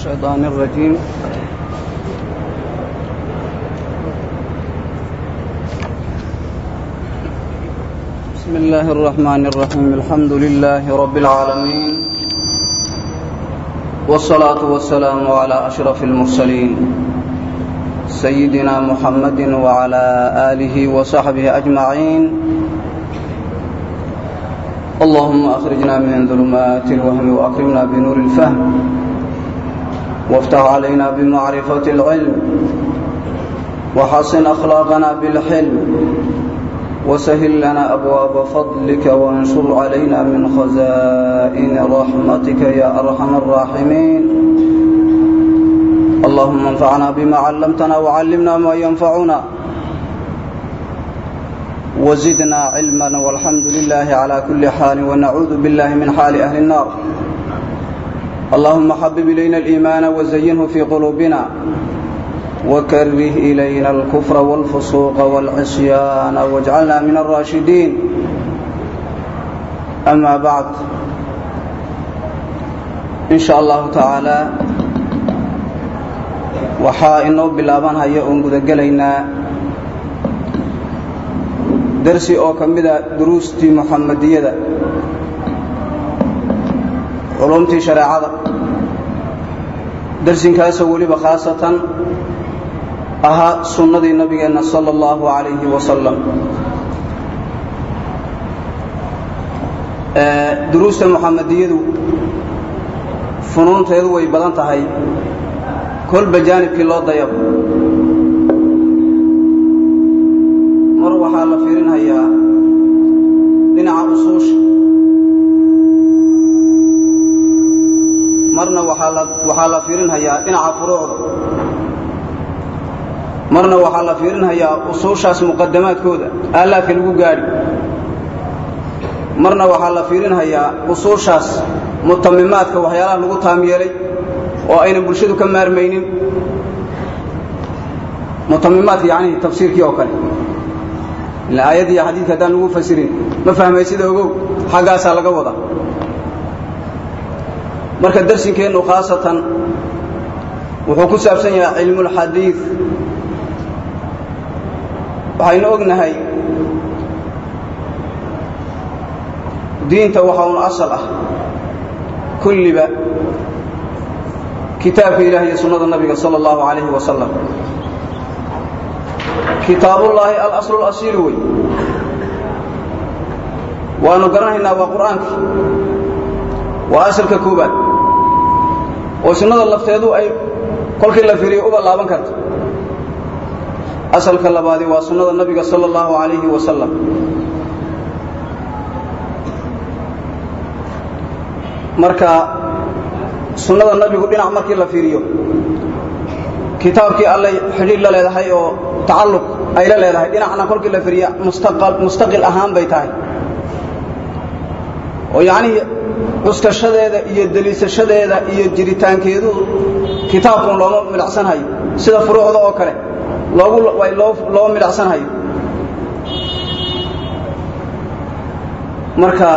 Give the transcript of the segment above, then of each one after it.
الشيطان الرجيم بسم الله الرحمن الرحيم الحمد لله رب العالمين والصلاة والسلام على أشرف المرسلين سيدنا محمد وعلى آله وصحبه أجمعين اللهم أخرجنا من ظلمات الوهم وأكرمنا بنور الفهم وافتح علينا بمعرفة العلم وحسن أخلاقنا بالحلم وسهل لنا أبواب فضلك وانشر علينا من خزائن رحمتك يا أرحم الراحمين اللهم انفعنا بما علمتنا وعلمنا ما ينفعنا وزدنا علما والحمد لله على كل حال ونعوذ بالله من حال أهل النار اللهم حبب إلينا الإيمان وزينه في قلوبنا وكره إلينا الكفر والفسوق والعصيان واجعلنا من الراشدين أما بعد إن شاء الله تعالى waxaa inoo bilaabanhaya oon gudagelaynaa darsi oo ka mida duruustii muxamadiyada culumtii shareecada darsinkaasoo weliba khaasatan ahaa sunnadii nabigeenna sala allahu calayhi wasalam duruusta muxamadiyadu funuunteedu way badan tahay. Kolba jaanibkii loo dayabo mar waxaa la fiirinhayaa dhinaca usuusha marna waxaa la fiirinhayaa dhinaca furuucda marna waxaa la fiirinhayaa usuushaas muqadamaadkooda aalaadka lagu gaadhi. Marna waxaa la fiirinhayaa usuushaas mutamimaadka waxyaalaha lagu taam oo aynan bulshadu ka maarmaynin. Mutamimaadka yacnihii tafsiirkii oo kale. Ila aayad iyo xadiidka haddaan lagu fasirin ma fahmay sida ogow? Xaggaasaa laga wada marka darsinkeennu khaasatan wuxuu ku saabsan yahay cilmulxadiid waxaynu ognahay diinta waxa un asal ah. Kulliba kitaabka ilaah iyo sunnada nabiga sala allahu calayhi wasalam kitaabullaahi alaslu lasiil wey. Waanu garanaynaa waa qur'aankii waa asalka koobaad oo sunnada lafteedu ay kolkii la firiyo uba laaban karto. Asalka labaadi waa sunnada nabiga sala allahu calayhi wasalam marka sunnada nabigu dhinac markii la fiiriyo kitaabkii allay xidhiidh la leedahay oo tacalluq ay la leedahay dhinacna kolkii la fiiriya mustaqil ahaan bay tahay. Oo yacnihii cuskashadeeda iyo deliisashadeeda iyo jiritaankeedu kitaabkun looma midhacsanhayo sida furuucda oo kale loo midhacsanhayo marka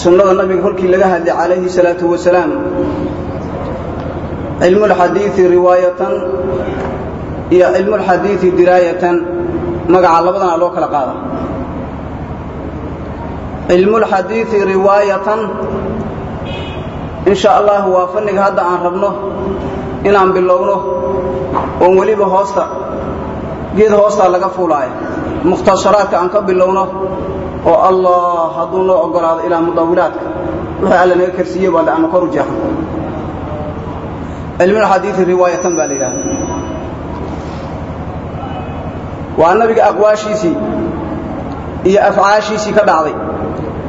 sunnada nabiga kolkii laga hadlay calayhi salaatu wasalaam cilmulxadiidi riwaayatan iyo cilmulxadiidi diraayatan magaca labadana loo kala qaada cilmulxadiidi riwaayatan. In sha allah waa fanniga hadda aan rabno inaan bilowno oon weliba hoosta geed hoostaa laga fuulaaya mukhtasaraadka aan ka bilowno oo allah hadduu noo ogolaado ilaa mudawilaadka wixii alla naga karsiiye baale aanu kor u jeexno cilmulxadiidi riwaayatan baa la yidhahda waa nabiga ka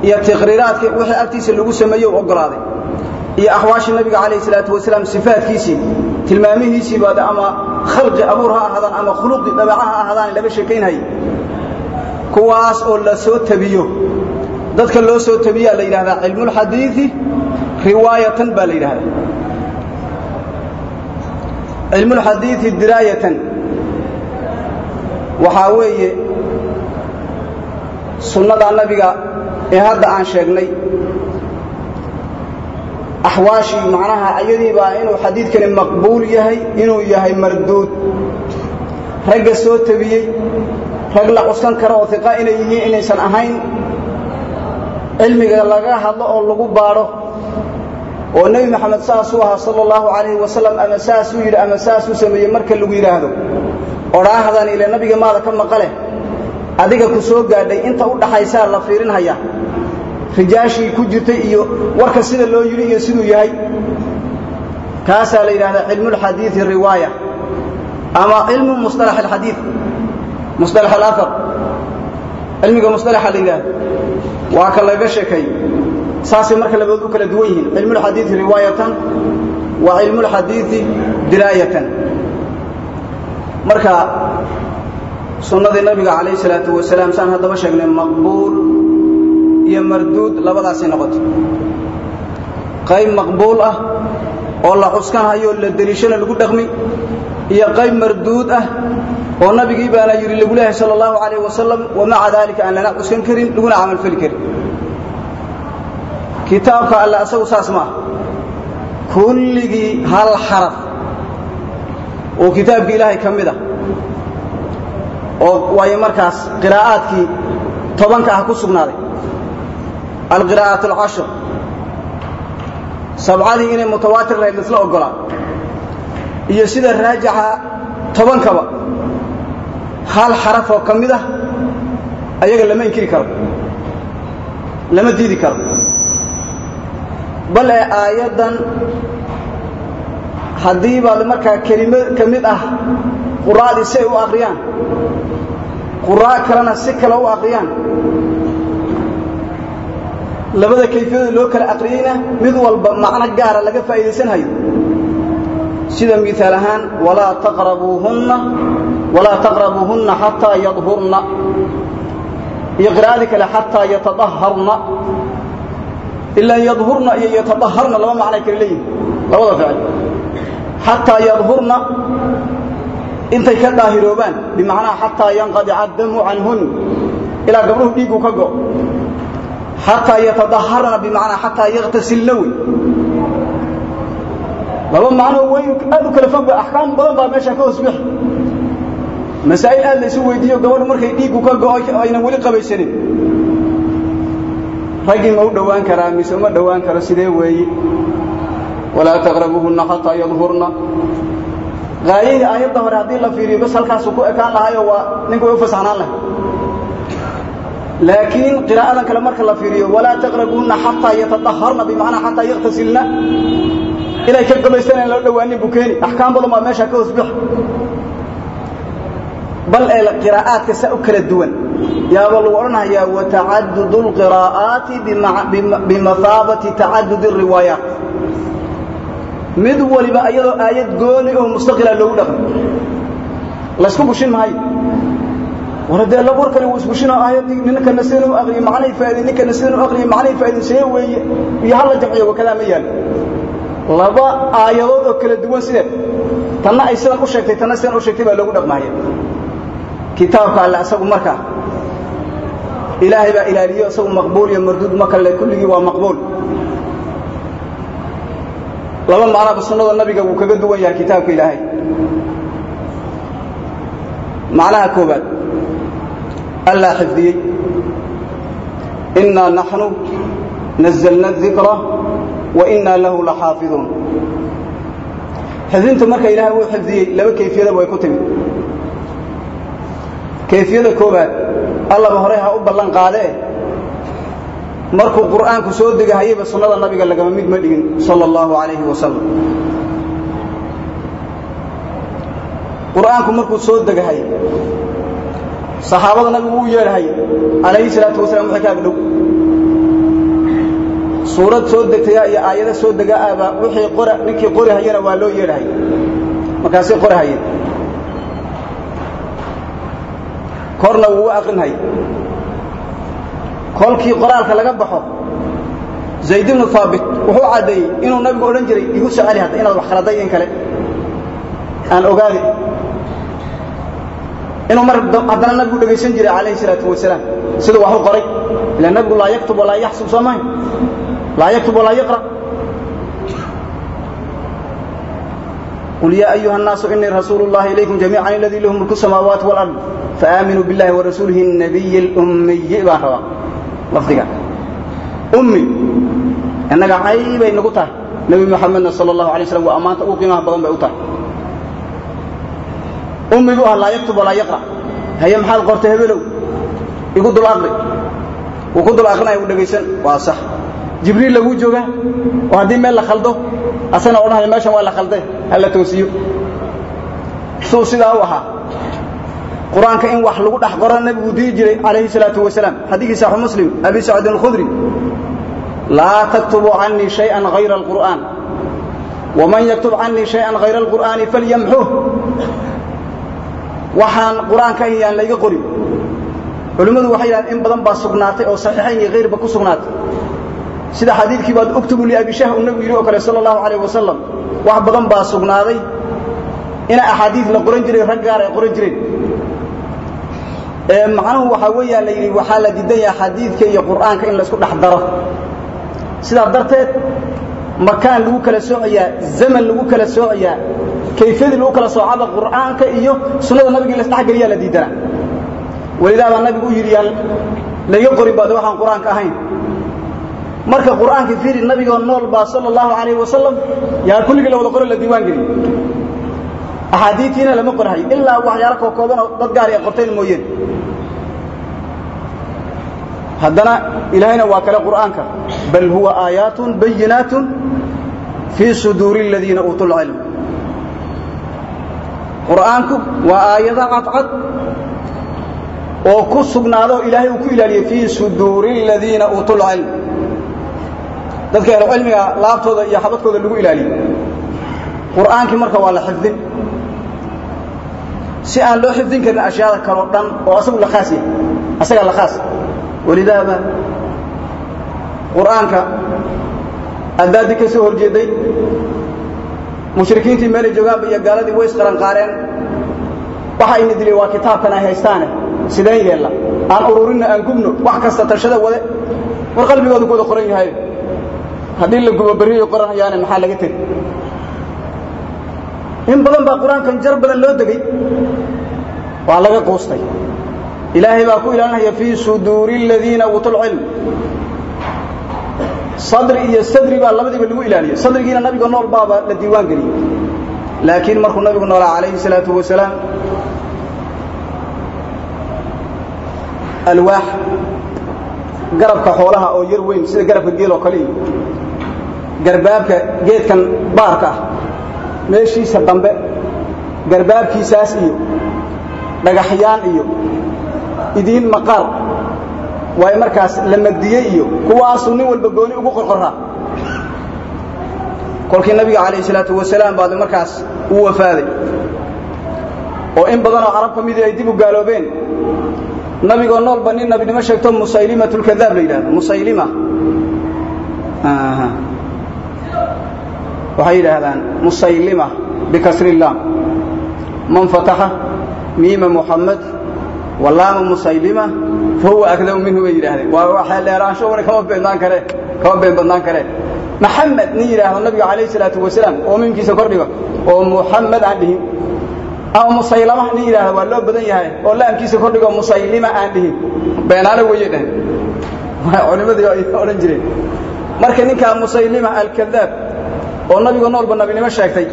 iyo tiqriiraadkii wixii agtiisa lagu sameeyey u ogolaaday. Iyo axwaashii nabiga calayh salaatu wasalaam sifaadkiisii tilmaamihiisii baade ama khalqi abuur ha ama khuluqi dabeeca ha laga sheekaynhayay kuwaas oo la soo tabiyo. Dadka loo soo tabiyaa la yidhahdaa cilmulxadiidi riwaayatan baa la yidhahdaa cilmulxadiidi diraayatan. Waxaa weeye sunnada nabiga ee hadda aan sheegnay. Axwaashii macnaha ayadiibaa inuu xadiidkani maqbuul yahay inuu yahay marduud. Ragga soo tabiyey rag la cuskan kara oo iqa inay yihiin inaysan ahayn. Cilmiga laga hadlo oo lagu baadho oo nebi maxamed saasuu ahaa sala allahu calayhi wasalam ama saasuu yidhi ama saasuu sameeyey marka lagu yidhaahdo odhaahdan ile nabiga maada ka maqale adiga ku soo gaadhay inta u dhaxaysaa la fiirinhaya. Rijaashii ku jirtay iyo warka sida loo yidhi iyo siduu yahay. Kaasaa la yidhahdaa cilmulxadiii riwaaya ama cilmu musalax alxadii musalax alaar cilmiga musalaxa la yidhahdo waa ka laga sheekay. Saasay marka labadood u kala duwan yihiin. Cilmulxadiii riwaayatan wa cilmulxadiii dilaayatan marka sunnadii nabiga calayh salaatu wasalaam saan haddaba sheegnay maqbuul iyo marduud labadaasay noqotay qayb maqbuul ah oo la cuskanhayo la deliishana lagu dhaqmi iyo qayb marduud ah oo nabigii baana yidhi lagu leehay sal allahu calayh wasalam wamaca daalika aan lana cuskan karin laguna camalfali karin. Kitaabka alle asagu saas ma ah kulligii hal xaraf. Oo kitaabkii ilaahay ka mid ah oo waayo markaas qiraa'aadkii tobanka ah ku sugnaaday. Alqiraa'aat alcashir sabcadii inay mutawaatir lahayd laisla oggolaa. Iyo sida raajaxa tobankaba. Hal xaraf oo ka ah ayaga lama inkiri karo. Lama diidi karo. Bal ee aayaddan haddii markaa kelimo ka mid ah quraa'dii si ay u aqriyaan. Quraa' kalena si kale u aqriyaan. Labada kayfiyada loo kala aqriyeyna mid walba macno gaara laga faa'iidaysanhayo sida miaal ahaan walaa taqrabuuhunna xataa yadhurna. Iyo qiraa'adii kale xataa yatadaharna ilaa yadhurna iyo yatadaharna laba macnay kale leeyihiin labada ficil xataa yadhurna intay ka daahiroobaan bimacnaha xataa yanqadica addamu canhun ilaa gabdhuhu dhiiggu ka go. Xataa yatadaharna bimacnaa xataa yaktasilna wey laba macnoo weyn aad kala fogba axkaam badan baa meesha ka hoos bixi. Aad la isu weydiiyo markay dhiiggu ka go'o aynan weli qabaysanin. Raggii ma u dhowaan karaa mise ma dhowaan karo sidee weeye walaa taqrabuuhunna xataa yadhurna gaayadii aayadda hore haddii la fiiriyo bas halkaasuu ku ekaan lahayo waa ninka way u fasaxnaan lahay laakiin qiraa'adan kale marka la fiiriyo walaa taqrabuunna xataa yatadaharna bimacnaa xataa yaktasilna inay ka gabaysanaan loo dhowaanin buu keeni. Badan baa meesha ka hoos bixi. Bal ee qiraa'aadka saa u kala duwan. Yaaba lagu odhanayaa watacadudu lqiraa'aati bimahaabati tacadudi riwaayaat mid waliba iyadoo aayad gooni oo mustaqila loogu dhaqmo laysku bushin maayo. War dee la warkani wuu isbushinoo aayaddii ninkana sidanu aqriyo macnay faa'idin ninkana sidanu aqriyo macnay faa'idin see weeye iyo hal la jamciyo wakadaa ma yaalo laba aayadood oo kala duwan sideed tanna ay sidan u sheegtay tanna sidan u sheegtay baa loogu dhaqmaaya. Kitaabka alle asagu markaa ilaahay baa ilaaliyo isagu maqbuul iyo marduud ma kale kulligii waa maqbuul laba macnaba sunnada nabiga wuu kaga duwan yahay kitaabka ilaahay. Macnaha koobaad allaa xifdiyey. Innaa naxnu nazalna dikra wa innaa lahu la xifdinta marka ilaahay wuu xifdiyey laba kayfiyadaba way ku timid. Kayfiyada koobaad allaba horey u ballan qaadee markuu qur'aanku soo degahayeyba sunnada nabiga lagama mid ma dhigin sala allahu calayhi wasalam qur'aanku markuu soo degahayey saxaabada nabigu uu yeedhahayey calayhi salaatu wasalaam wixii ka agdhow. Suurad soo degtaya iyo aayado soo degaaba wixii qora ninkii qori hayana waa loo yeedhahayey markaasay qori korna wuu u kolkii qoraalka laga baxo zayd ibnu haabit wuxuu caddeeyey inuu nabigu odhan jiray igu soo celi hadda inaad wax khaladay in kale aan ogaadi inuu mar haddana nabigu dhegaysan jiray calayhi salaatu wasalaam siduu wax u qoray ila nabigu laa yaktub walaa yaxsub soo mahay laa yaktub walaa yaqra قل يا أيها الناس إني رسول الله إليكم جميعا الذي له ملك السماوات والأرض فآمنوا بالله ورسوله النبي الأمي lafdiga. Ummi innaga cay nagu tahay. Nebi muxamedna sal اlahu alay slam waa ammaanta qiimaha badan bay u tahay. Ummi buu ah laa yaktub yaqra. Haye maxaad qortay habelow igu dul aqri. Wuu ku dul aqrinaya u dhegaysan waa sax. Jibriilla wuu joogaa oo haddii meel la khaldo asagna odhanaya meeshan waa la khalde ha la toosiyo. Suu sidaa u qur'aanka in wax lagu dhex qora nabigu dii jiray calayhi salaatu wasalaam. Xadiigiisa saxu muslim abi sacdin alkhudri laa taktubu cannii shayan hayra alqur'aan. Waman yaktub cannii shayan hayra alqur'aani falyamxuh waxaan qur'aanka ayaan layga qorin. Culimmadu waxay yidhahdeen in badan baa sugnaatay oo saxiixayn iyo hayrba ku sugnaatay. Sida xadiidkii baad uktubu liabi shah nabigu yidhi oo kale sala allahu calayh wax badan baa sugnaaday. Ina axaadiid la qoran jiray rag gaar ah ay qoran jireen macnuhu waxa weeyaa la yiri waxa la diidan yahay xadiidka iyo quraanka in la isku dhex daro. Sida darteed makaan lagu kala soocayaa zaman lagu kala soocayaa kayfiyada lagu kala soocada quraanka iyo sunnada nabiga la isdhex galiya la diidana. Walidaaba nabigu yiri yal laga qorin baad waxaan quraanka ahayn. Marka quraanka fiiri nabiga nool ba sallallahu alayhi wasallam yaa kulliga la wada qoray la diiwaan geliyo ahadiithina lama qorahay illa waxyaalo ka kooban oo dad gaar ah qorteen mooyeen. Haddana ilaahayna waa kale quraanka. Bal huwa aayatun bayinatun fi suduri alladhina utul ilm quraanku waa aayada cad oo ku sugnaado ilaahay uu ku ilaaliyay fi suduri alladhina utul ilm dadka ay cilmiga laabtooda iyo xabadkooda lagu ilaaliyo quraankii marka waa la xifdin si aan loo xifdin karin ashyaada kale oo dhan oo asagu la khaas yahay asaga la khaas. Walidaaba quraanka adaadi ka soo horjeeday mushrikiintii meel joogaan iyo gaaladii way isqaran qaareen. Waxa ay dilay waa kitaabkan ay haystaan sideen yeela aan ururina aan gubno? Wax kasta tashada wade. War qalbigooda ku wada qoran yahay. Haddii la gubo bariyo qoranayaan maxaa laga tegi in badan baa quraankan jar badan loo degay. Waa laga qoostay. Ilaahay baa ku ilaalinaya fi suduri alladhina utul ilm. Sadri iyo sadri baa labadiiba lagu ilaaliyay sadrigiina nabiga nool baaba la diiwaan geliyay laakiin markuu nabigu noolaa calayhi salaatu wasalaam alwaax garabka xoolaha oo yar weyn sida garabka geel oo kale garbaabka geedkan baarka ah meeshiisa dambe garbaabkiisaas iyo dhagaxyaan iyo idiin maqaar. Way markaas la madiyay iyo kuwaasuu nin walba gooni ugu qorqoraa kolkii nabiga calayhi salaatu wasalaam baad markaas uu wafaaday. Oo in badan oo carab ka midii ay dib u gaaloobeen nabigoo noolba nin nabinimo sheegto musaylimatul kadaab la yidhahdo musaylima waxay yidhaahdaan musaylima bikasri llaam man fataxa miima muxamed walaama musaylima fahuwa akdabu minhu bay yidhahdeen waa waxay leeraansho wana kama beenbaan kare kama been badnaan kare. Maxamed nin yidhaahdo nabiga calayhi salaatu wasalaam oo miimkiisa kordhiga oo muxamed aan dhihin. Ama musaylama nin yidhaahdo waa loo badan yahay oo laamkiisa kordhigo musaylima aan dhihin. Beenaale weeye dhehen culimadii ay odhan jireen. Marka ninkaa musaylima alkadaab oo nabiga noolba nabinimo sheegtay.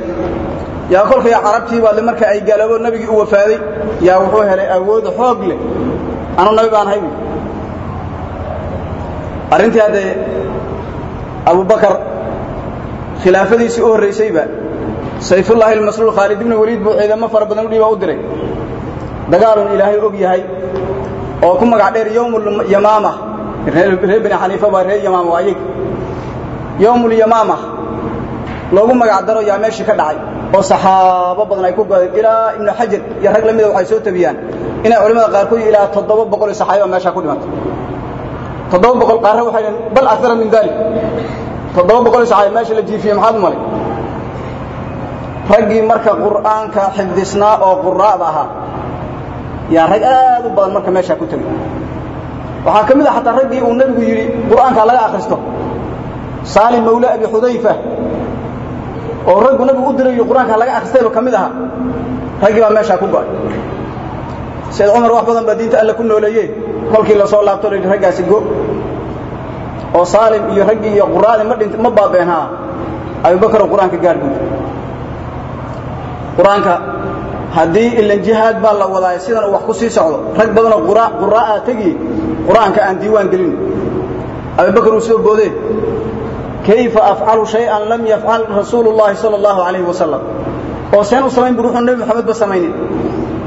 Yaa kolkay carabtii baadle marka ay gaaloobo nabigii u wafaaday yaa wuxuu helay awood xoog leh. Anu nabi baan haybi arrintii haddee abubakar khilaafadiisii u horraysayba sayfullaahi almasluul khaalid ibnu waliid buu ciidamo fara badan u dhiiba u diray. Dagaalun ilaahay og yahay oo ku magac dheer yowmulyamaama reer bani xaniifa baa reer yamaama waa ayag yowmulyamaama loogu magac daro meeshii ka dhacay oo saxaabo badan ay ku godeen ilaa ibnu xajar iyo rag la waxay soo tabiyaan. Inay culimada qaarkood ilaa toddoba boqol oo saxaabi meesha ku dhimatay. Toddoba boqol qaarna waxay dhaheen bal akthara min dalik toddoba boqol oo saxaabi meesha la jiifiyey maxaad malay? Raggii marka qur'aanka xifdisnaa oo quraa'da ahaa yaa rag aad u badan marka meesha ku tegay waxaa ka mid ah xataa raggii uu nebigu yidhi qur'aanka laga akhristo. Saalim mawla abi xudayfa oo raggu nabigu u dirayo qur'aanka laga akhristayba ka mid ahaa raggii baa meeshaa ku go'ay. Sayd cumar wax badan baa diinta alle ku nooleeyeen kolkii la soo laabto la raggaasi go. Oo saalim iyo raggii iyo quraadii ma dhint ma baabeen haa abubakaro qur'aanka gaar buud qur'aanka haddii ilan jihaad baa la wadaaya sidan uu wax ku sii socdo. Rag badanoo quraa'a tegi qur'aanka aan diiwaan gelin. Abubakar uu soo boodee kayfa afcalu shay-an lam yafcal rasuulu llahi sala allahu wasalam oo seen samayn bur wuxuu nebi moxamed ba samaynin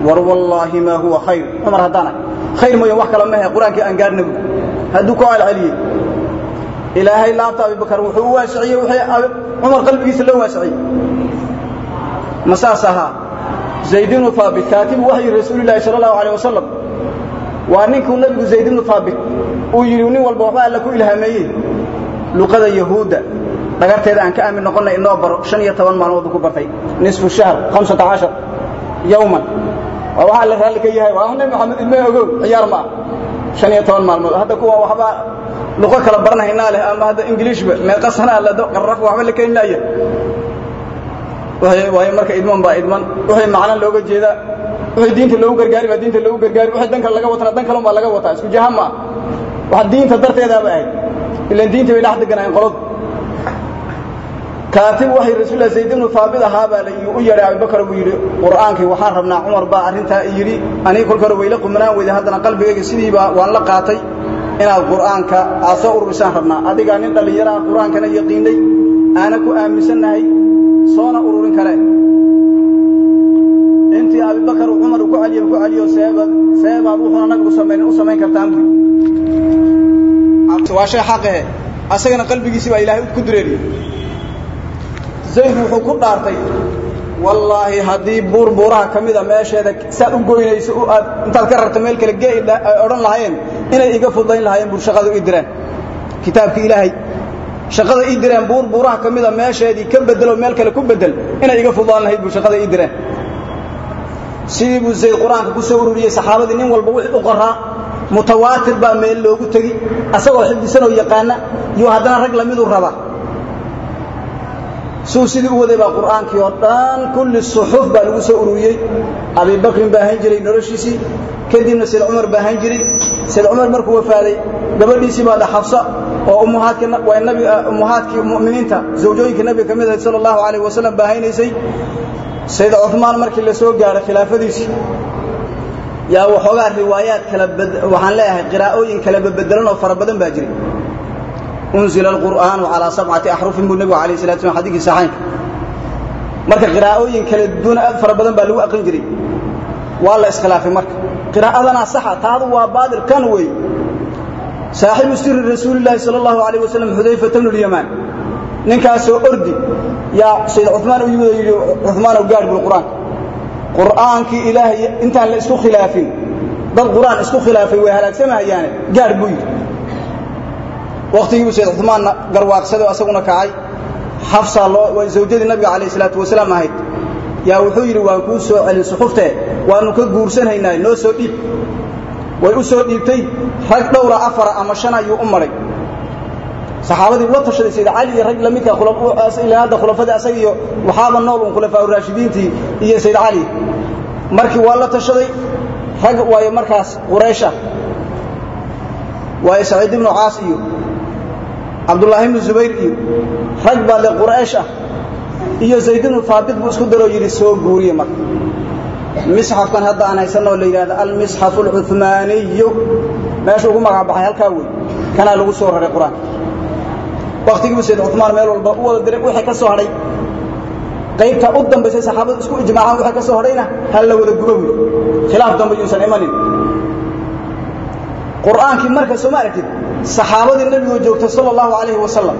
war wallaahi maa huwa khayr cumar haddaana khayr mooya wax kala mahe qur'aankii aan gaarna bu hadduu ku celceliyey ilaahay laabta abubakar wuxuu u waasiciyey wixii qalbigiisa loo waasiciyey ma saas ahaa zayd ibnu haabit kaatibu waxyi rasuulillahi sala allahu alayh wasalam waa ninkuu zayd ibnu haabit uu yidhi nin walba waxba alla ku ilhaameeyey luqada yahuudda dhagarteeda aan ka aamin noqonnay inoo baro shan iyo toban maalmood ku bartay. Nisfu shahr hamsata cashar yowman waa waxaa la raalli ka yahay waa nebi maxamed ilme ogow ciyaar ma ah shan iyo toban maalmood hadda kuwa waxba luqo kala baranahaynaa leh ama hadda ingiliishba meeqa sanaa lado qarraf waxba la keeni laaya waayo marka idman baa idman wixii macno looga jeedaa wixii diinta loogu gargaari baa diinta loogu gargaari wixii dan kale laga watana dan kale baa laga wataa isku jahan ma wax diinta darteedaaba ahayd ilaan diinta bay dhex deganaayeen qoladu kaatib waxay rasuulullah zayd ibnu haabit ahaa baa la u yeedhay abubakar buu yidhi qur'aankii waxaan rabnaa cumar baa arrintaa yidhi aniga kolka hore wayla qumanaan weyday haddana qalbigayga sidiibaa waan la qaatay inaad qur'aanka aad soo ururisaan rabnaa. Adigaa nin dhallinyaraha qur'aankana yaqiinay aana ku aaminsannahay soona ururin kale. Intii abubakar cumar ku celiyo ku celiyo seebaad wuxuuna nabigu samaynin u samayn kartaan waa shay xaqahe asagana qalbigiisii baa ilaahay ku dureeriyey zayd wuxuu ku dhaartay wallaahi haddii buur buuraha ka mida meesheeda saad u goynayso aad intaad ka rarto meel kale gee odhan lahaayeen inay iga fudayn lahaayeen buu shaqada ii direen. Kitaabkii ilaahay shaqada ii direen buur buuraha ka mida meesheedii ka bedelo meel kale ku bedel inay iga fudaan lahayd buu shaqada ii direen. Sidii buu zayd qur'aanka ku soo ururiyey saxaabadii nin walba wixii u qoraa mutawaatir baa meel loogu tegi asagoo xifdisanoo yaqaana iyo haddana rag lamiduu raba. Suu sidii waday baa qur'aankii oo dhan kulli suxuf baa lagu soo ururiyey. Abibakrin baa ahaan jiray noloshiisii kadibna sayd cumar baa ahaan jiray. Sayd cumar markuu wafaaday gabadhiisii baa dha xafsa oo ummuhaadkii mu'miniinta zawjooyinka nabiga ka mid ahayd sala allahu calayh wasalam haynaysay sayd cumaan markii la soo gaadhay khilaafadiisii yaa waxoogaa riwaayaad kala waxaan leeyahay qiraa'ooyin kala bebedelan oo fara badan baa jiray. Unzila alqur'aanu calaa sabcati axrufin buu nebigu alayh salatu slam xadiiskii saxaynka marka qiraa'ooyin kala duwan aad fara badan baa lagu aqrin jiray. Waa la iskhilaafay marka. Qiraa'adanaa saxa taadu waa baadil kan weey saaxibu siri rasuulillaahi sala allahu alayh wasalam xudayfata bnu lyamaan ninkaasoo ordi yaa sayd cumaan u yimid oo yidhi cumaanow gaadh bul qur'aanka qur'aankii ilaahay intaan la isku khilaafin. Dad qur'aan isku khilaafay way halaagsamahayaane gaadh buu yidhi. Wakhtigiibuu sayd cumaanna garwaaqsaday asaguna kacay. Xafsaa loo zawjadii nabiga calayh salaatu wasalaam ahayd. Yaa wuxuu yidhi waan kuu soo celin suxuftee waannu ka guursanhaynaa noo soo dhiib. Way u soo dhiibtay rag dhowra afara ama shan ayuu u maray saxaabadii ula tashaday sayd cali iyo rag lamidka ilaa hadda khulafadii asaga iyo waxaaba nool un khulafaa raashidiintii iyo sayd cali markii waa la tashaday rag waayo markaas quraysh waayo saciid ibnu caas iyo cabdullaahi ibnu zubayr iyo rag baa le quraysh ah iyo zayd ibnu haabit buu isku daroo yidhi soo guuriye marka. Misxafkan hadda aan haysanoo la yidhahdo almisxafu alcumaaniyu meeshu ugu magac halkaa wey kanaa lagu soo raray qur'aanka waktigiibu sayd cumaan meel walba u wada diray wixii ka soo hadhay qaybta u dambaysay saxaabadu isku ijmaacaan wixii ka soo hadhayna hal la wada gubo khilaaf dambe imanin. Qur'aankii marka soo ma aragtid joogta sala allahu calayhi wasalam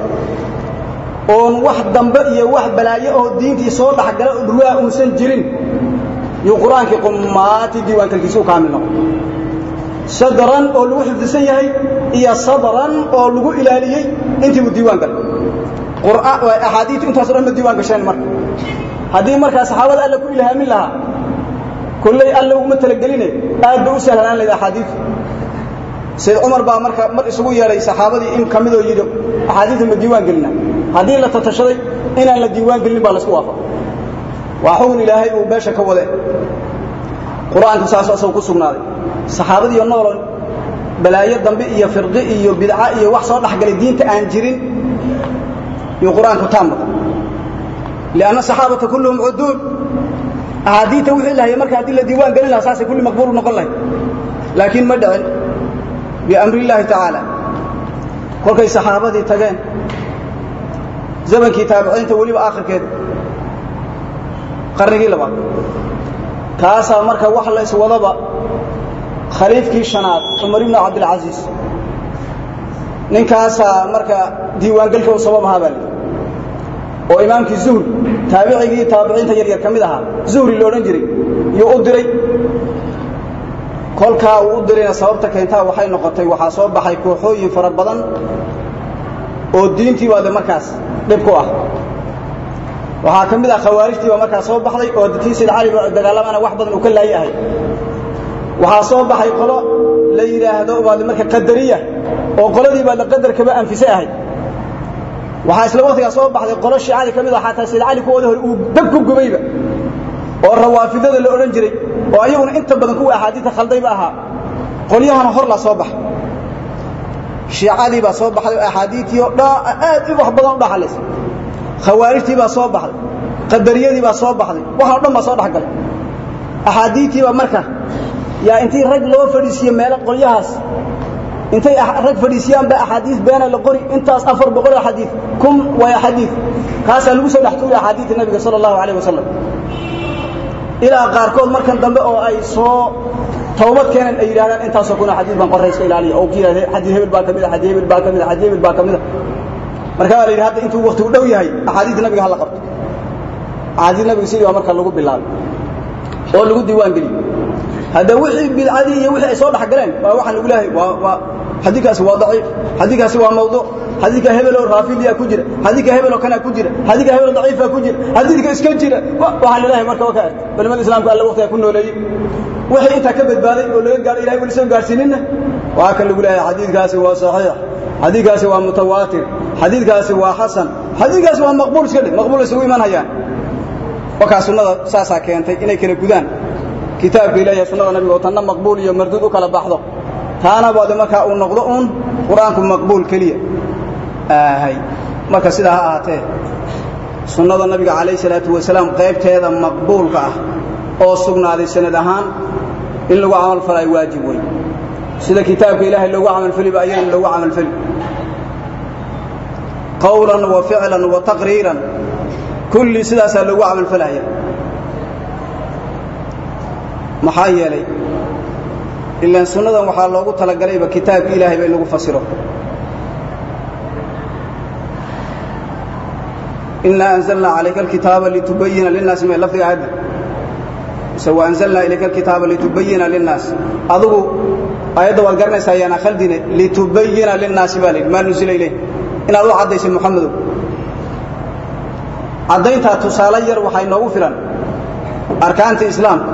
oon wax dambe iyo wax balaayo oo diintii soo dhexgala dhulaa uusan jirin. Yuu qur'aankii qummaatii diiwaankalkiisi u kaamil sadran oo lagu xifdisan yahay iyo sadran oo lagu ilaaliyey intiibuu diiwaan galay. Axaadiitu intaaso dhan ma diiwaan gasheen marka. Haddii markaa saxaabada alla ku ilhaamin lahaa kolley alla uguma talageline aad bay u sahlanaan lahayd axaadiitu sayd cumar baa marka mar isugu yeedhay saxaabadii in ka midoo yidhi axaadiita ma diiwaan gelina. Haddii la tatashaday inaan la diiwaan gelin baa la isku waafaqay. Waa xugun ilaahay uu beesha ka wade qur'aanku saas asagu ku sugnaaday saxaabadiiyo noolon balaayo dambe iyo firqi iyo bidca iyo wax soo dhexgalay diinta aan jirin yuu qur'aanku taam noqon lianna saxaabata kulluhum cuduul axaadiita wixii lahaya marka haddii la diiwaan gelin lahaa saasay kulli maqbuulu noqon lahay laakiin ma dhicin biamri illaahi tacaala kolkay saxaabadii tageen zamankii taabiciinta weliba aakhirkeeda qarnigii labaad. Kaasaa marka wax la iswadaba khaliifkii shanaad cumar ibnu cabdilcasiis. Ninkaasaa marka diiwaangelka u sabab ahaa baa lii oo imaamkii zuhri taabicigii taabiciinta yaryar ka mid ahaa zuhri lo odhan jiray yuu u diray. Kolkaa uu u dirayna sababta keentaa waxay noqotay waxaa soo baxay kooxooyin fara badan oo diintii baa de markaas dhib ku ah. Waxaa ka mid ah khawaarijtii baa markaas soo baxday oo tii sayd cali dagaalamana wax badan uu ka laayi ahay waxaa soo baxay qolo la yidhaahdo baad marka qadariya oo qoladii baad qadarkaba anfise ahay. Waxaa isla waqtigaa soo baxday qolo shiicadii ka ah xataa sayd cali kuwooda hore uu dab ku gubayba oo rawaafidada la odhan jiray oo ayaguna inta badan kuwa axaadiita khaldayba ahaa. Qolyahana hor la soo baxay. Shiicadii baa soo baxday oo axaadiitii oo aad wax badan u dhaxalaysa khawaarijtii baa soo baxday. Qadariyadii baa soo baxday. Waxaan o dhan baa soo dhex galay axaadiitii baa marka yaa intii rag loo fadhiisiye meelo qolyahaas intay rag fadhiisiyaan baa axaadiis beena la qori intaas afar boqol axaadiis kun way axaadiis. Kaasaa lagu soo dhex tuuri axaadiista nabiga sala allahu calayh wasalam ilaa qaarkood markan dambe oo ay soo tawbad keenan ay yidhahdaan intaasoo kuna xadiis baan qorray iska ilaaliya. Oo ku yidhahda xadiis hebel baa ka mid a xadiis hebel baa ka mid a xadiis hebel baa ka mid a markaa la yidhi hadda intuu waktigu dhow yahay axaadiista nabiga ha la qabto. Axaadiis nabiga sidii baa marka lagu bilaabay. Oo lagu diiwaan geliyey hadda wixii bidcadii iyo wixii ay soo dhex galeen waa waxaan lagu leeyahay waa waa xadiikaasi waa daciif xadiikaasi waa mawduuc xadiidka hebeloo raafidiyaa ku jira xadiidka hebeloo kanaa ku jira xadiidka hebeloo daciifaa ku jira xadiidka iska jira. Waxaa la leeyahay marka waa ka eg culimada islaamka alla waqtiga ku nooleeyey wixii intaa ka badbaaday oo laga gaaro ilahay weli soo gaarsiininna waa kan lagu leeyahay xadiidkaasi waa saxiix xadiidkaasi waa mutawaatir xadiidkaasi waa xasan xadiidkaasi waa maqbuul iska dhe maqbuul isugu iman hayaan. Wakaa sunnada saasaa keentay inay kala gudaan kitaabka ilahi sunnada nabiga oo tanna maqbuul iyo marduud u kala baxdo. Taana baad markaa uu noqdo uun qur'aanku maqbuul keliya. Ahay marka sidaa ha sunnada nabiga calayh salaatu wasalaam qaybteeda maqbuulka ah oo sugnaaday sanad ahaan in lagu camalfalaayo waajib wey sida kitaabka ilaahay loogu camalfeliba ayana loogu camalfeli qawlan wa ficlan wa taqriiran kulli sidaasaa loogu camalfelaya maxaa yeelay ilaan sunnadan waxaa loogu talagalayba kitaabka ilaahayba in lagu fasiro. Inaa anzalnaa calayka alkitaaba litubayina linaas may lafdiga addi mise wa anzalnaa ilayka alkitaaba litubayina linnaas adugu aayadda waad garanaysaa yaana khaldine litubayina linnaasi baa laidhi maa nusila ilayh. Inaad u caddaysa muxamadow caddayntaa tusaale yar waxaa inoogu filan. Arkaanta islaamka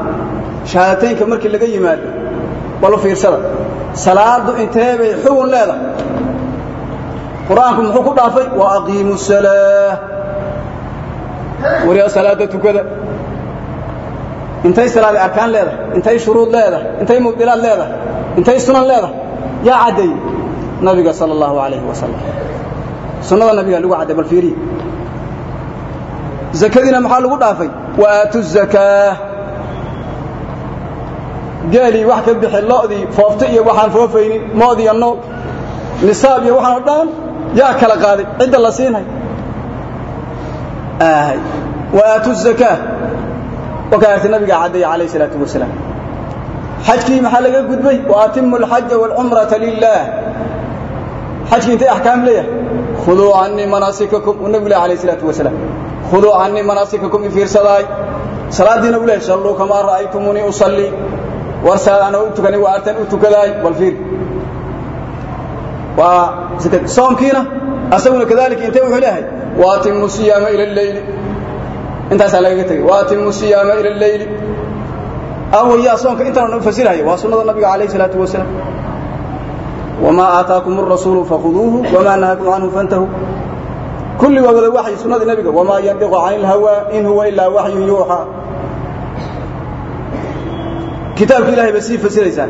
shahaadataynka markii laga yimaado bal fiirsada. Salaadu intee bay xugun leedahay. Qur'aanku muxuu ku dhaafay wa aqiimu salaa waryaa salaadda tukada. Intay salaadi arkaan leedahay intay shuruud leedahay intay mubdilaad leedahay intay sunan leedahay. Yaa caddeeyey nabiga sala allahu calayhi wasalam sunnada nabiga lagu cadday bal fiiriye zakadiina maxaa lagu dhaafay? Wa aatu zakaa geelii wax ka bixi lodii foofta iyo waxaan foofaynin mood iyo nisaab iyo waxaan oo yaa kala qaaday cidda la siinay. Waaatu zakaa wakaaagta nabigaa caddeeye calayh isalaatu wasalaam. Xajkii maxaa laga gudbay? Waatimu alxaja waalcumrata lilaah xajkii intay axkaam leeyahay khuduu canii manaasikakum uu nabigu leh alayh isalaatu wasalaam. Khuduu canii manaasikakum ifiirsadaay salaaddiina u lehay salluu kamaa ra'aytumuunii usallii رسلاي صلاة دين أولا صلوا كما رأيتموني أصلي ورسال أنا أتكني وأتن أتكلاي والفير وزكاة صوم كينا أسونا كذلك انت وحلاهي واتموا الصيام الى الليل انت سالك تغي واتموا الصيام الى الليل او يا صومك انت نفسرها وسنه النبي عليه الصلاه والسلام وما اتاكم الرسول فخذوه وما نهاكم عنه فانتهوا kulli waa wada waxyi sunnadii nabiga wamaa yandiqu cani ilhawaa in huwa ilaa waxyun yuuxa kitaabka ilahay bay sii fasiraysaa.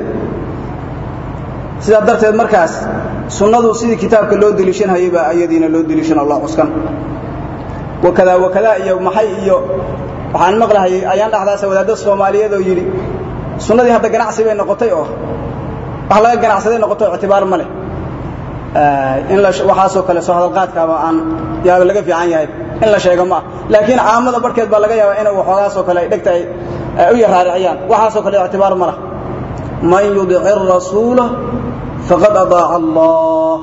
Sidaa darteed markaas sunnadu sidii kitaabka loo deliishanhayay baa ayadiina loo deliishan allah cuskan wakadaa wakadaa iyo maxay iyo waxaan maqlahayay ayaan dhaxdaasa wadaadda soomaaliyeed oo yidhi sunnadii hadda ganacsi bay noqotay oo wax laga ganacsaday noqoto ictibaar ma leh. In waxaasoo kale soo hadalqaadkaaba aan yaaba laga fiican yahay in la sheego ma. Laakiin caamada barhkeed baa laga yaabaa inay waxoogaasoo kale ay dhegta ay u yaraariciyaan waxaasoo kale ictibaar ma lah man rasuula faqad adaaca allah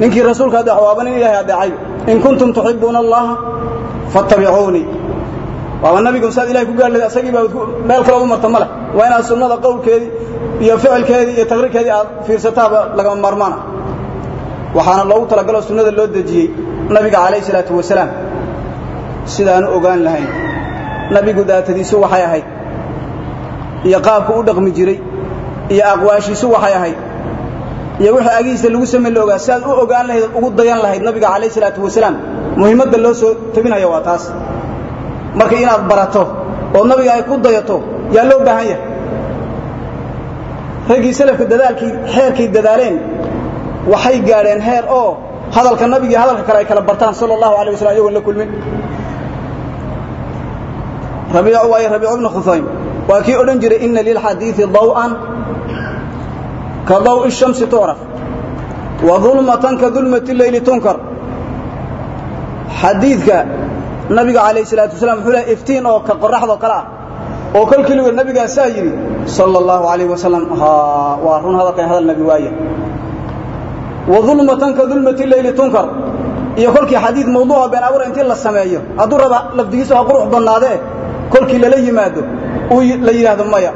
ninkii rasuulka adeeco waaba nin ilahay adeecay in kuntum tuxibuuna allaha fattabicuunii waaba nabigu saad ilahay ku gaarled asagii baa meel kale ugu marta ma sunnada qowlkeedii iyo ficilkeedii iyo taqriirkeedii aad fiirsataaba lagama maarmaan ah waxaana loogu talagaloo sunnada loo dejiyey nabiga calayh salaatu wasalaam. Sidaanu ogaan lahayn. Nabigu daatadiisu waxay ahayd. Iyo qaabku u dhaqmi jiray. Iyo aqwaashiisu waxay ahayd. Iyo wixii agihiisa lagu samayn la ogaa si u ogaan lahayd ugu dayan lahayd nabiga calayh salaatu wasalaam muhiimadda loo soo tabinaya waa taas. Marka inaad barato oo nabiga ay ku dayato yaa loo baahan yahay. Raggii salafka dadaalkii xeerkay dadaaleen waxay gaadheen heer oo hadalka nabiga iyo hadalka kale ay kala bartaan sala allahu alay waslam la kulmin. Rabiicu waayo rabiicu bnu khusaym waa kii odhan jiray ina lilxadiidi daw'an ka daw'i shamsi tucraf wa dulmatan ka dulmati leyli tunkar. Xadiidka nabiga calayh salaatu wasalaam wuxuu iftiin oo ka qorraxdoo kale ah oo kolkii ligood nabigaasaa yidhi sala allahu wasalam waa run hadalkan hadal nabi waaya wa dulmatan ka dulmati leyli tunkar. Iyo kolkii xadiid mawduuca been abuura intii la sameeyo. Hadduu raba lafdigiisu ha qurux badnaadee kolkii lala yimaado uu la yidhaahdo maya.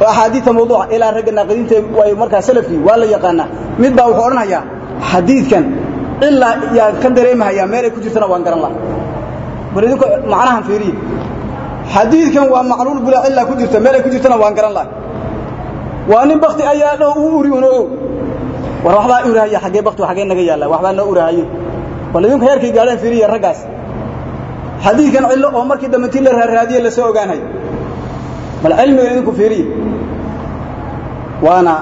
Oo axaadiidta mawduuca ilaa ragga naaqidiinta way markaa salafkii waa la yaqaanaa. Mid baa wuxuu odhanayaa xadiidkan ilaa yaan ka dareemahayaa meelay ku jirtana waan garan laha bal idinku macnahan fiiriye xadiidkan waa macluul bula ilaa ku jirta meelay ku jirtana waan garan laha waa nin bakti ayaa dhow u uri uno og war waxbaa urahaya xaggee baktigu xaggee naga yaalla waxbaa noo urahaye bal idinku heerkay gaadhaan fiiriya raggaas. Xadiidkan oo markii dambe tii la raaraadiye la soo ogaanhay bal cilmiga idinku fiiriye waana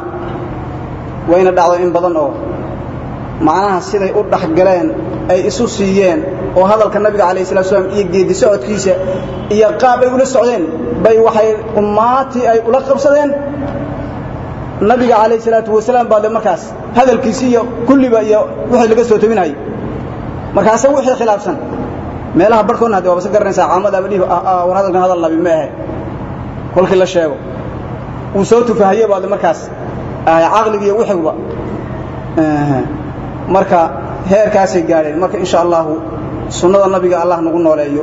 wayna dhacdo in badan oo macnaha siday u dhaxgaleen ay isu siiyeen oo hadalka nabiga calayh salatu slam iyo geedi socodkiisa iyo qaab ay ula socdeen bay waxay ummaatii ay ula qabsadeen nabiga calayh salaatu wasalaam baa de markaas hadalkiisi iyo kulliba iyo wixii laga soo tabinayay markaase wixii khilaafsan. Meelaha barhkoodna hadde waaba iska garanaysaa caamada ama dhihi war hadalkan hadal nabi ma ahe. La sheego. Uu soo tufahaye baade markaas caqligi iyo wixiguba marka heerkaasay gaadheen. Marka insha allahu sunnada nabiga allah nagu nooleeyo.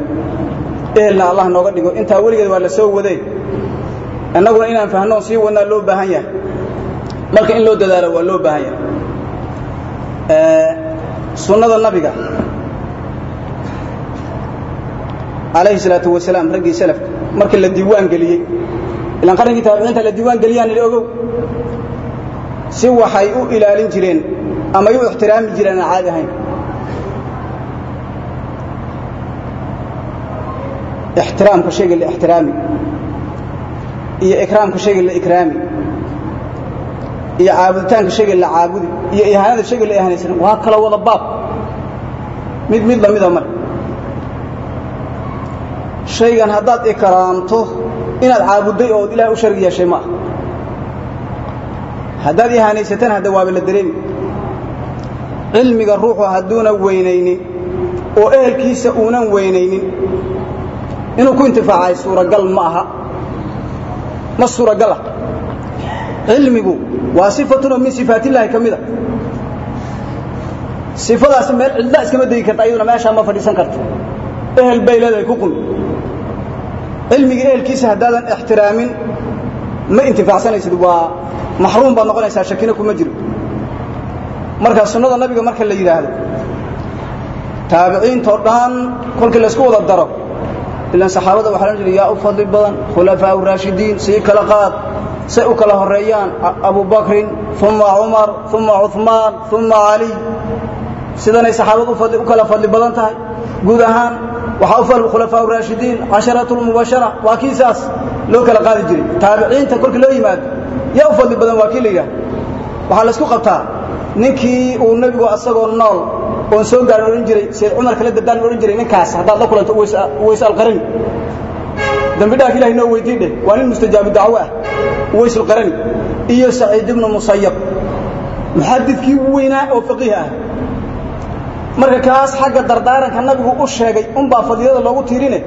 Ehelna allah nooga dhigo. Intaa weligeed waa la soo wadee innaguna inaan fahnoon sii wadnaa loo baahan yahay marka in loo dadaalo waa loo baahan yahay. Sunnada nabiga. Calayhi salaatu wasalaam raggii salafka marka la diiwaan geliyey. Ilaan qarninkii taabiciinta la diiwaan geliyaan ili ogow. Si waxay u ilaalin jireen amay u ixtiraami jireen caadi ahayn. Ixtiraamka shayga la ixtiraami. Iyo ikraamka shayga la ikraami iyo caabuditaanka shayga la caabudi iyo ihaanada shayga la ihaanaysan waa kala wada baab. Mid mid lamida male shaygan haddaad ikraamto inaad caabudday ood ilahay u shargi yeeshay ma ah haddaad ihaanaysataan hadda waaba la dareemi. Cilmiga ruuxu hadduuna weynaynin oo ehelkiisa uunan weynaynin inuu ku intifaacay suuragal ma aha. Ma suuragal ah cilmigu waa sifatun min sifaatillaahi ka mida sifadaasi meel cidla iskama degi karta ayaduna meeshaa ma fadhiisan karto. Ehel bay leedahay ku qul cilmiga ehelkiisa haddaadan ixtiraamin ma intifaacsanaysid waa maxruum baad noqonaysaa shakina kuma jiro marka sunnada nabiga marka la yidhaahdo taabiciintoo dhan kolkii laysku wada daro ilaan saxaabada waxaa la jira yaa u fadli badan khulafaa raashidiin sii kala qaad say u kala horeeyaan abu bakrin uma cumar uma cuثmaan uma caliy sidanay saxaabad u kala fadli badan tahay. Guud ahaan waxaa u fadli khulafaa raashidiin casharatu lmubashara waa kii saas loo kala qaadi jiray. Taabiciinta kolkii loo yimaado yaa u fadli badan waa kii la yidhaha waxaa laysku qabtaa ninkii uu nebigu asagoo nool oon soo gaarin odhan jiray sayd cumar kala dardaan odhan jiray ninkaas haddaad la kulanto uways alqarani dambi dhaaf ilahay noo weydii dheh waa nin mustajaabu dacwo ah uways alqarani iyo saciid ibnu musayab muxadidkii weynaa oo faqiih ah. Marka kaas xagga dardaaranka nabigu u sheegay unbaa fadilada loogu tiirine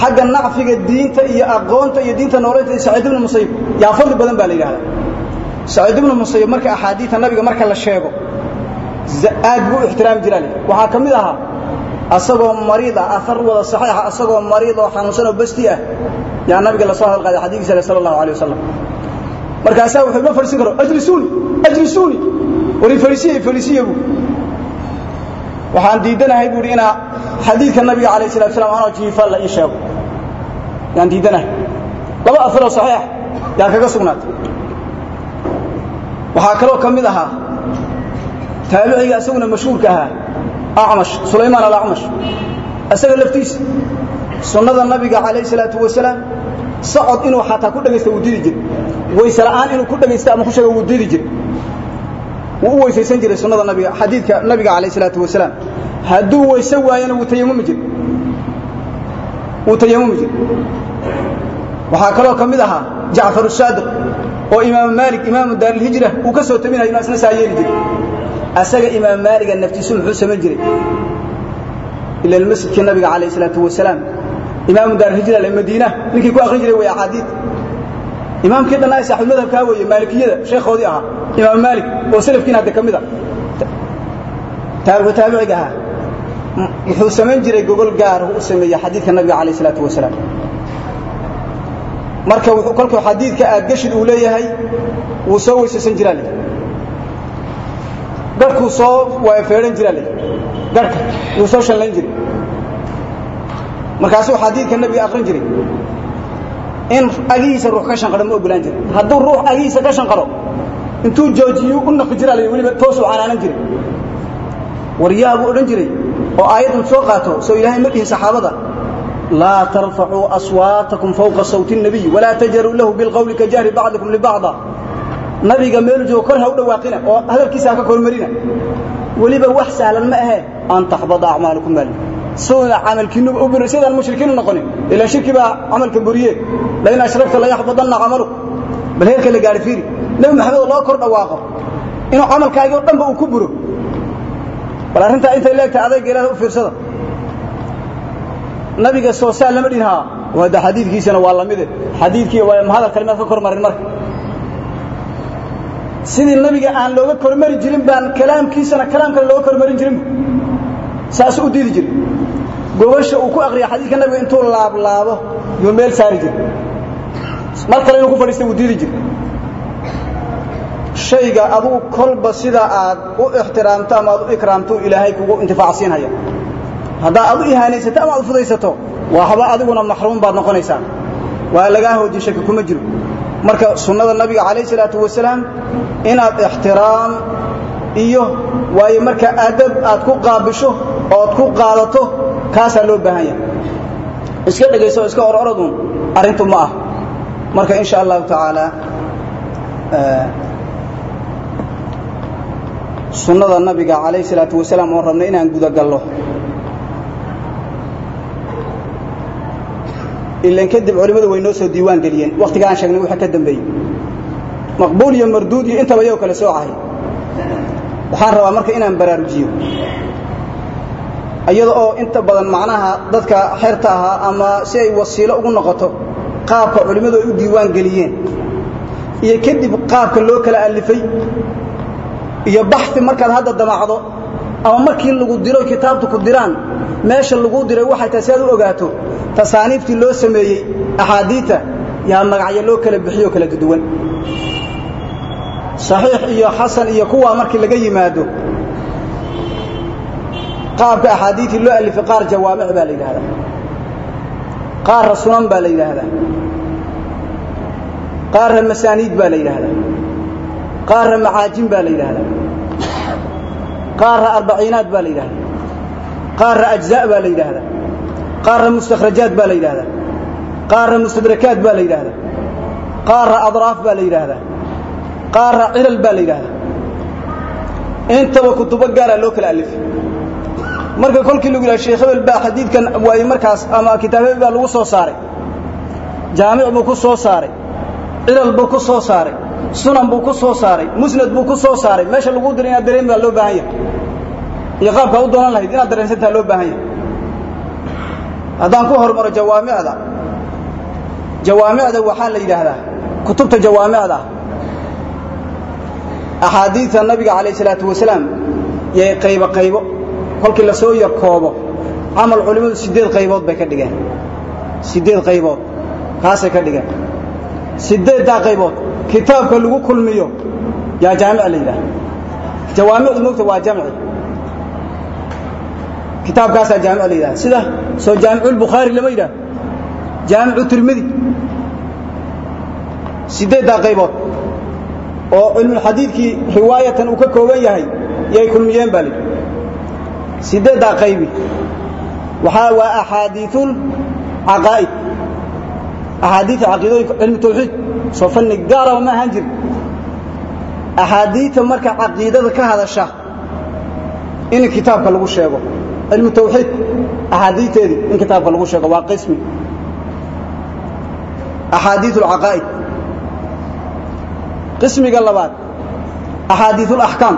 xagga nacfiga diinta iyo aqoonta iyo diinta nooleynta saciid ibnu musayib yaa fadli badan baa la yidhahdaa. Saciid ibnu musayib marka axaadiita nabiga marka la sheego aad buu u ixtiraami jiraa le waxaa ka mid ahaa asagoo mariid ah aar wada saxiixa asagoo mariid oo xanuunsan oo basti ah yaa nabiga la soo hadalqaaday xadiikiisa sala allahu alay wasalam markaasaa wuxuu ma fadhiisan karo ajlisuuni ajlisuuni wari fadhiisiye fadhiisiye buu. Waxaan diidanahay buuhi inaa xadiidka nabiga alayh salatu slam anoo jiifa la ii sheego. Yaan diidanahay. Laba afaroo saxiix yaa kaga sugnaatay. Waxaa kaloo ka mid ahaa taabiciga isaguna mashhuurka ahaa acmash sulaymaan alacmash. Isaga laftiisa sunnada nabiga calayh salaatu wasalaam socod inuu xataa ku dhegaysta wuu diidi jir wayse la'aan inuu ku dhegaysta ama ku sheego wuu diidi jir wuu weysaysan jiray sunnada nabiga xadiidka nabiga calayh salaatu wasalaam. Hadduu weyse waayana wuu tayamumi jir wuu tayamumi jir waxaa kaloo ka mid ahaa jacfar saadiq oo imaam maalik imaamu daarilhijra uu ka soo taminayo inaa isna saa jiray. Asaga imaam maaliga naftiisu muxuu samayn jiray. Ila masjidkii nabiga calayh salaatu wasalaam imaamu daarilhijra madiina ninkii ku akrin jiray way axaadiid imaamkii dhanaa saaxib madhabkaa weeye maalikiyada sheekhoodii ahaa imaam maalik oo salafkiina hadda ka mid a. Taabicu taabiciga ahaa. Wuxuu samayn jiray gogol gaar u sameeyey xadiidka nabiga calayh salaatu wasalaam marka kolkuu xadiidka aadgashid uu leeyahay wuu soo weysaysan jiraa le garhkuu soo feedhan jiraa le garhka wuu soo shallayn jiray markaasuu xadiidka nabiga akrin jiray. In agihiisa ruux ka shanqaro ma ogolaan jira hadduu ruux agihiisa ka shanqaro intuu joojiyu u naqi jiraa la weliba toosuu canaanan jiray waryaha odhan jiray oo aayaddu soo qaato soo ilaahay ma dhihin saxaabada. Laa tarfacuu aswaatakum fawqa sawti الnabiy walaa tajaruu lahu bilqowli ka jahri bacdikum libacda nabiga meelu joogo kor ha u dhawaaqina oo hadalkiisa ha ka kormarina. Weliba wax sahlan ma ahe an taxbada acmaalukum baa suuna camalkiinuba u buri sidaan mushrikiin u noqonin ilaa shirki baa camalka buriye. Lain ashrafta layaxbadanna camaluk bal heerka la gaari fiiri. Nebi maxamed oo loo kor dhawaaqo. Inuu camalkaagii dhanba uu ku buro. Bal arrintaa intay leegtahay adayga ilaah u fiirsada. Nabiga soo saa lama dhin haa. Wada xadiidkiisana waa lamide xadiidkii waa hadal kalimaad ka kormarin marka. Sidii nabiga aan looga kormari jirin baan kalaamkiisana kalaam kale looga kormarin jirin saas u diidi jira gobasha uu ku akriya xadiidka nabiga intuu laablaabo yuu meel saari jira mar kale inuu ku fadhiista wuu diidi jira shayga adugu kolba sida aad u ixtiraamto ama aad u ikraamto ilaahay kugu intifaacsiinhaya haddaa aad u ihaanaysato ama aad fudaysato waxba adiguna maxruum baad noqonaysaa. Waa lagaa hooji shaki kuma jiro. Marka sunnada nabiga calayh salaatu wasalaam inaad ixtiraam iyo waayo marka adab aad ku qaabisho ood ku qaadato kaasaa loo baahan yahay iska dhegayso iska ororoduun arrintu ma ah. Marka in sha allahu tacaala sunnada nabiga calayh salaatu wasalaam oon rabnay inaan gudagallo ilan kadib culimmadu way noo soo diiwaan geliyeen. Wakhtiga aan sheegnay waxa ka dambeeyey. Maqbuul iyo marduud iyo intaba iyagoo kale soocahay waxaan rabaa marka inaan baraarujiyo iyada oo inta badan macnaha dadka xerta ahaa ama si ay wasiilo ugu noqoto qaabka culimmadu ay u diiwaan geliyeen. Iyo kadib qaabka loo kala alifay iyo baxi markaad hadda damacdo ama markii lagu diro kitaabtu ku diraan meesha lagu diray waxay tahay si aad u ogaato tasaaniiftii loo sameeyey axaadiita yaa magacyo loo kala bixiyo kala duwan. Saxiix iyo xasan iyo kuwaa markii laga yimaado qaabka axaadiitii loo alifay qaar jawaamic baa la yidhaahdaa qaarra sunan baa la yidhaahdaa qaarra masaaniid baa la yidhaahdaa qaarra macaajin baa la yidhaahdaa qaarra arbaciinaad baa la yidhahdaa qaarra ajza' baa la yidhaahdaa qaarra mustakhrajaad baa la yidhaahdaa qaarra mustadrakaad baa la yidhaahdaa qaarra adraaf baa la yidhaahdaa qaarra cilal baa la yidhaahdaa intaba kutubo gaaraa loo kala alifay marka kolkii lagu yidhaha sheekh hebel baa xadiidkan waaye markaas ama kitaab hebel baa lagu soo saaray. Jaamic buu ku soo saaray. Cilal buu ku soo saaray. Sunan buu ku soo saaray. Musnad buu ku soo saaray. Meesha lagu diray inaad dareen baa loo baahan yahay. Iyo qaabkaa u doonan lahayd inaad dareensantaa loo baahan yahay. Haddaan ku hormaro jawaamicda jawaamicda waxaa la yidhaahdaa. Kutubta jawaamicda axaadiidta nabiga calayh salaatu wasalaam yay qaybo qaybo kolkii la soo yar koobo camal culimmadu siddeed qaybood bay ka dhigeen. Siddeed qaybood kaasay ka dhigeen. Siddeeddaa qaybood kitaabka lagu kulmiyo yaa jaamic la yidhaha jawaamicdu mogta waa jamci kitaabkaasaa jaamic la yidhaha sida soo jaamiculbukhaari lama yidhaha jaamicu tirmidi. Siddeeddaa qaybood oo cilmulxadiidkii riwaayatan uu ka kooban yahay yay kulmiyeen baa lidhi siddeeddaa qaybi. Waxaa waa axaadiiul caqaa'id. Axaadiita caqiidooyinka cilmu tawxiid soo fanni gaaraba ma ahaan axaadiita marka caqiidada ka hadasha in kitaabka lagu sheego. Cilmu tawxiid axaadiiteedii in kitaabka lagu sheego. Waa qismi. Axaadiiu alcaqaa'id qismiga labaad axaadiiu alaxkaam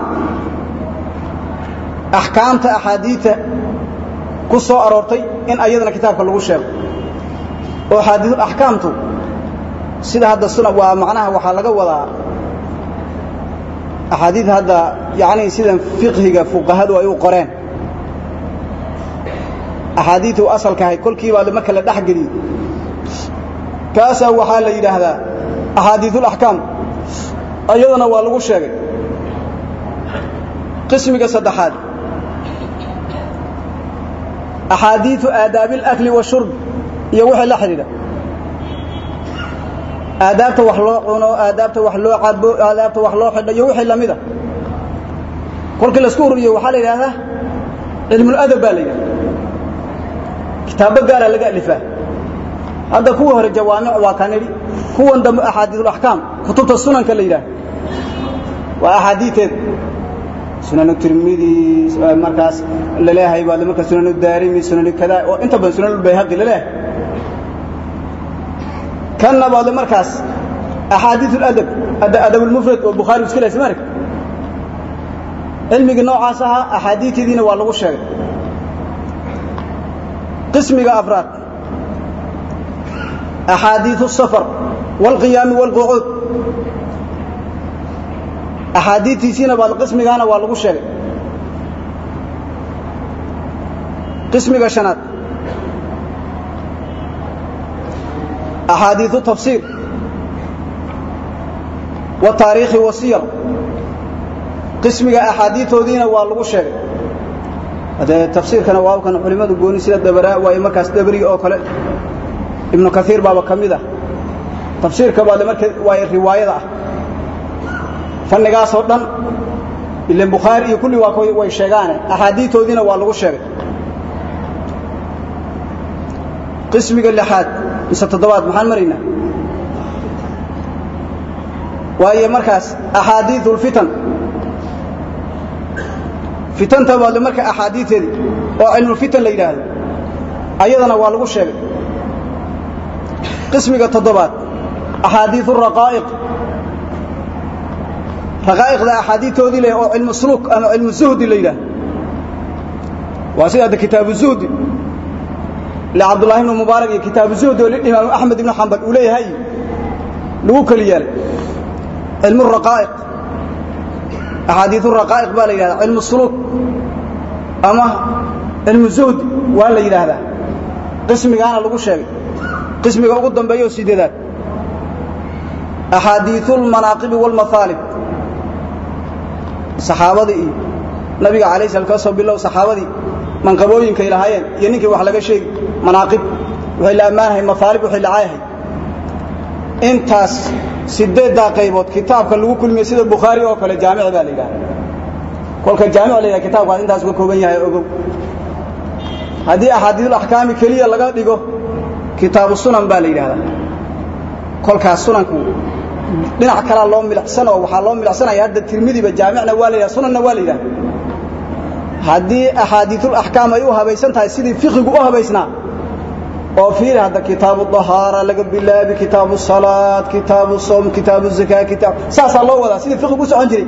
axkaamta axaadiita ku soo aroortay in ayadana kitaabka lagu sheego. Oo axkaamtu sida hadda suna waa macnaha waxaa laga wadaa axaadiid hadda yacnii sidan fiqhiga fuqahadu ay u qoreen. Axaadiitu asalkahay kolkiibaa marka la dhex geliyey. Kaasaa waxaa la yidhaahdaa axaadiiul axkaam. Ayadana waa lagu sheegay. Qismiga saddexaad axaadiiu aadaabi اlakli washurb iyo wixii la xidhiidha aadaabta wax loo cuno aadaabta wax loo cabo aadaabta wax loo xidho iyo wixii lamida kolkii la isku ururiyo waxaa la yidhahdaa cilmuladab baa la yidhahda kitaabo gaaraa laga alifaa hadda kuwii hore jawaamic waa kan idhi kuwan dambe axaadiiulaxkaam kutubta sunanka la yidhaah waa axaadiiteed sunan tirmidi eh, markaas la leeyahay baa marka sunan daarimi sunan kada oo inta badan sunan bayhaqi la leeyahay kana baad markaas axaadiisul adab adabul mufrad oo bukhari iska leeyahay marka cilmiga noocaas aha axaadiidiina waa lagu sheegay. Qismiga afraad axaadiisu safar wal qiyaam wal qu'ud axaadiitiisiina baad qismigaana waa lagu sheegay qismiga شhanaad axaadiiu tafsiir wataariikhi wasiyar qismiga axaadiitoodiina waa lagu sheegay hadee tafsiirkana waa kan culimmadu gooni sida dabaraa waayo markaas dabriga oo kale ibnu kaiir baaba ka mid ah tafsiirka baad marka waay riwaayada ah fannigaasoo dhan ilan bukhaari iyo kulli waa way sheegaane. Axaadiitoodiina waa lagu sheegay. Qismiga lixaad mise toddobaad maxaan maraynaa waayo markaas axaadiiu lfitan fitanta baad marka axaadiiteedii oo cilmulfitan la yidhaahdo. Ayadana waa lagu sheegay. Qismiga toddobaad axaadiiu raqaa'iq raqaa'iqda axaadiitoodii leh oo cilmu suluuk ama cilmu zuhdi la yidhaahdo waa sida zuhdi. Ile cabdullahi ibnu mubaarak iyo kitaabu zuhdi oo imaamu axmed ibnu xambal uu leeyahay lagu keli yeelay. Raqaa'iq. Axaadiiu raqaa'iq baa la yidhahdaa. Cilmu ama cilmu zuhdi waa la yidhaahdaa. Qismigaana lagu sheegay. Qismiga ugu dambeeyo sideedaad. Axaadiiu lmanaaqibi wاlmaaalib saxaabadii iyo nabiga alay slam ka soo bilow saxaabadii manqabooyinkay lahaayeen iyo ninkii wax laga sheegi manaaqib. Waxay la ammaanahay maaalib waxay la caayahay intaas sideeddaa qaybood kitaabka lagu kulmiye sida bukhaari oo kale jaamic baa la yidhaha kolka jaamic la yidhaha kitabkaas intaas uga kooban yahay ogow. Haddii axaadiisul axkaami keliya laga dhigo kitaabu sunan baa la yidhahdaa kolkaas sunanku dhinac kalaa loo milicsan oo waxaa loo milicsanaya hadda tirmidiba jaamicna waa la yidhaha sunanna waa la yidhaha. Haddii axaadiisul axkaam ay u habaysan tahay sidii fiqigu u habaysnaa oo fiiri hadda kitaabu dahaara laga bilaabi kitaabu salaad kitaabu som kitaabu zakaa kitaab saasaa loo wadaa sidii fiqigu u socon jiray.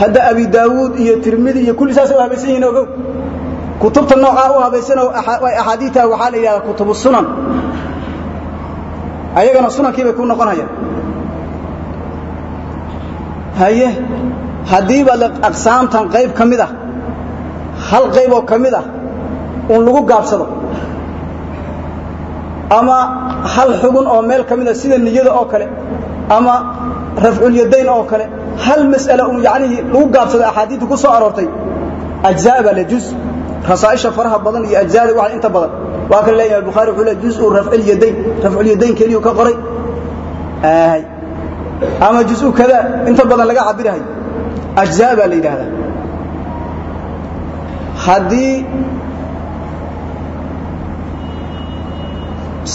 Hadda abi daawuud iyo tirmidi iyo kulli saasay u habaysan yihiin ogow. Kutubta noocaa u habaysanoo axaadiidta waxaa la yidhahdaa kutubu sunan. Ayagana sunankii bay ku noqonayaan haye haddiiba aqsaamtan qayb ka mid ah hal qayb oo ka mid ah uun lagu gaabsado ama hal xugun oo meel ka mida sida niyada oo kale ama rafculyadayn oo kale hal mas'ale uun yacnihii lagu gaabsado axaadiidta ku soo aroortay ajzaa baa le juz rasaaisha faraha badan iyo ajzaada waxa inta badan waa kale leeyahay bukhaari wuxuu leeyahay juz'u rafculyadayn rafculyadayn keliyuu ka qoray ama juz'u kada inta badan laga cabirahay ajzaa baa la yidhaahdaa. Haddii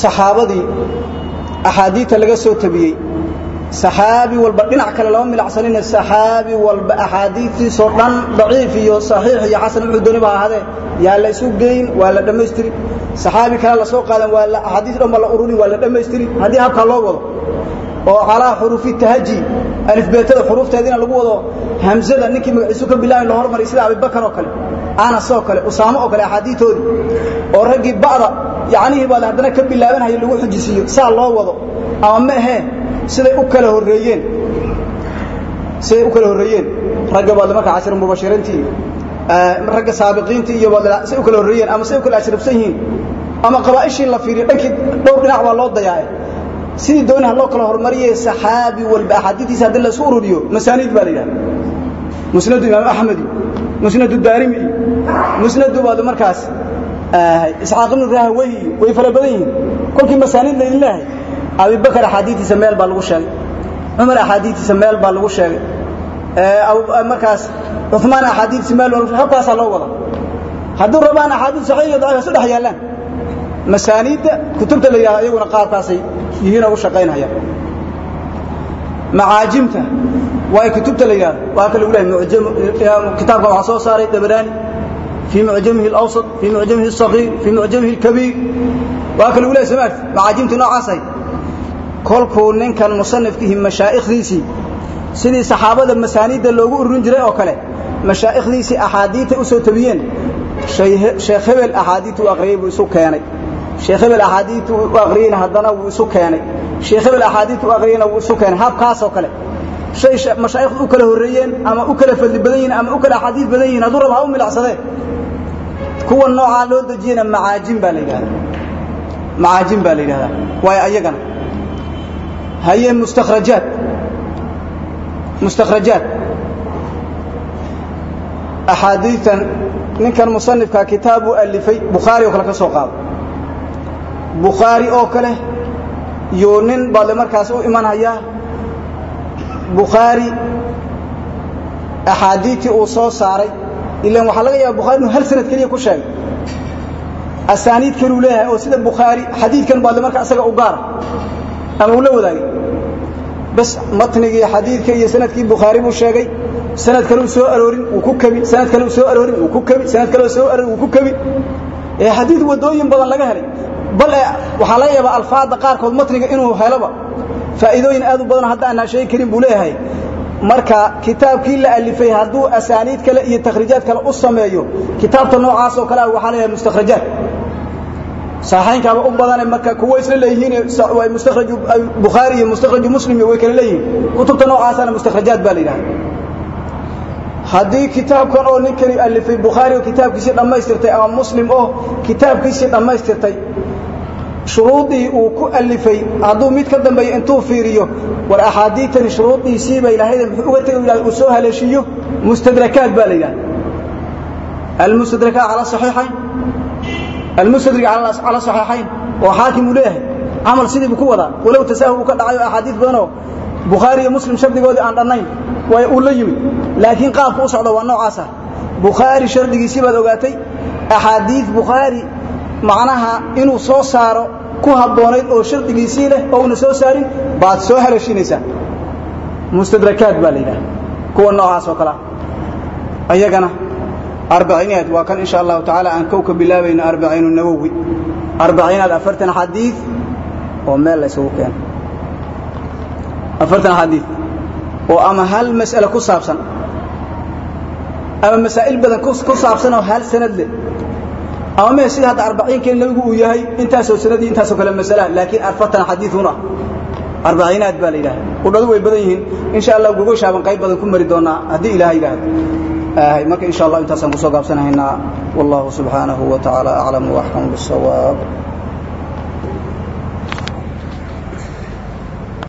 saxaabadii axaadiidta laga soo tabiyey saxaabi walba dhinac kale lama milacsanina saxaabi walba axaadiidtiisoo dhan daciif iyo saxiix iyo xasan wuxuu dooniba ha ahaadee yaa la isu geyn waa la dhammaystiri. Saxaabi kale la soo qaadan waa la axaadiis dhan ba la ururin waa la dhammaystiri. Haddii habkaa loo wado oo calaa xuruufi tahaji alifbeetada xuruufteediina lagu wado hamzada ninkii magaciisu ka bilaabi la hormariy sida abibakar oo kale anas oo kale usaamo oo kale axaadiitoodii oo raggii ba'da yacnihii baad haddana ka bilaabanhayo lagu xujisiiyo saa loo wado ama ma ahee siday u kala horreeyeen siday u kala horreeyeen ragga baad marka cashir mubashiriintii ragga saabiqiintii iyo say u kala horreeyeen ama say u kala ashrafsan yihiin ama qabaa'ishii la fiiriyo dhankii dhowr dhinac baa loo dayaaye sidii doonaha loo kala hormariyay saxaabi walba axaadiitiisa haddii la isku ururiyo masaaniid baa la yidhahda musnadu imaam axmed iyo musnadu daarimi iyo musnadu baad markaas isxaaq ibnu rahaweyhi iyo way fara badan yihiin. Kolkii masaaniid laydin leehay abibakar axaadiitiisa meel baa lagu sheegay. Cumar axaadiitiisa meel baa lagu sheegay. Markaas cumaan axaadiitiisa meel baa lagu sheegay. Halkaasaa loo wada. Hadduu rabaan axaadiis saxiix iyo daciif isu dhex yaallaan masaaniidda kutubta la yidhahdo iyaguna qaabkaasay yihiinoo u shaqaynhayaan macaajimta waa kutubta la yidhahdo waa ka lagu lehay kitaabkan waxaa soo saaray dabaraani fii mucjamihi alawsat fii mucjamihi alsagiir fii mucjamihi alkabiir. Waa ka lagu lehay soo maarti macaajimtii noocaasay kolkuu ninkan musanifkihi mashaa'ikhdiisii sidii saxaabada masaaniidda loogu ururin jiray oo kale mashaa'ikhdiisii axaadiita u soo tabiyeen sheekh hebel axaadiitu u aqriyey buu isu keenay sheekh hebel axaadiitu u aqriyeyna haddana wuu isu keenay. Sheekh hebel axaadiitu u aqriyeyna wuu isu keenay. Habkaasoo kale shay mashaayikhdu u kala horreeyeen ama u kala fadli badan yihiin ama u kala axaadiis badan yihiin hadduu raba ha u milacsadee kuwa noocaa loo dejiyena macaajin baa la yidhahdaa. Macaajin baa la yidhahdaa. Waayo ayagana haye mustakhrajaat mustakhrajaat axaadiitan ninkan musanifka kitaab uu alifay bukhaari oo kale ka soo qaado bukhaari oo kale iyo nin baad le markaas u imanhayaa bukhaari axaadiitii uu soo saaray. Ilan waxaa laga yaaba bukhari inuu hal sanad keliya ku sheegay. Asaaniid kaluu leeyahay oo sida bukhaari xadiidkan baad le marka isaga u gaara ama uu la wadaagay. Bas matnigii xadiidka iyo sannadkii bukhaari buu sheegay. Sanad kale uu soo aroorin wuu ku kebi sanad kale uu soo aroorin wuu ku kebi sanad kale soo aroorin wuu ku kebi ee xadiid wadooyin badan laga helay bal waxaa laga yaabaa alfaada qaarkood matniga inuu heloba faa'iidooyin aad u badan hadda aanaa sheegi karin buu leeyahay. Marka kitaabkii la alifay hadduu asaaniid kale iyo takhriijaad kale u sameeyo kitaabta noocaas oo kale ah waxaa leeyahay mustakhrajaat saxaynkaaba u badane marka kuwa isla leeyihiin mustakhraju bukhaari iyo mustakhraju muslim way kala leeyihiin. Kutubta noocaasana mustakhrajaat baa la yidhaha haddii kitaabkan oo ninkani alifay bukhaari oo kitaabkiisii dhammaystirtay ama muslim oo kitaabkiisii dhammaystirtay shuruudii uu ku alifay hadduu mid ka dambeeyo intuu fiiriyo war axaadiitani shuruudiisiiba ilaahayda muxuu uga tegay uu soo haleeshiiyo mustadrakaat baa la yidhahda almustadrakaat cala saxiixayn. Almustadrik cala saxiixayn oo xaakim uu leeyahay. Camal sidiibu ku wadaa way uu la yimid. Laakiin qaabka u socda waa noocaasa bukhaari shardigiisii baad ogaatay axaadiis bukhaari macnaha inuu soo saaro ku habboonayd oo shardigiisii leh oo una soo saarin baad soo haleeshinaysaa mustadrakaad baa la yidhaha kuwa noocaas oo kalea ayagana arbaciinaad waa kan insha allahu tacaala aan kow ka bilaabayno arbaciinu nawowi. Arbaciinaad afartan xadiid oo meel la isugu keeno afartan xadiid oo ama hal mas'ale ku saabsan ama masaa'il badan ku saabsan oo hal sanad leh ama mee sida hadda arbaciinkeen nabigu uu yahay intaasoo sanadii intaasoo kale masala laakiin afartan xadiidun ah arbaciinaad baa la yidhaha udhadu way badan yihiin. Insha allah gogoshaabaan qayb badan ku mari doonaa haddii ilaah yidhaahdo. Marka insha allah intaasaan ku soo gaabsanahaynaa wallahu subxaanahu wa tacaala aclam waaxkamu bisawaab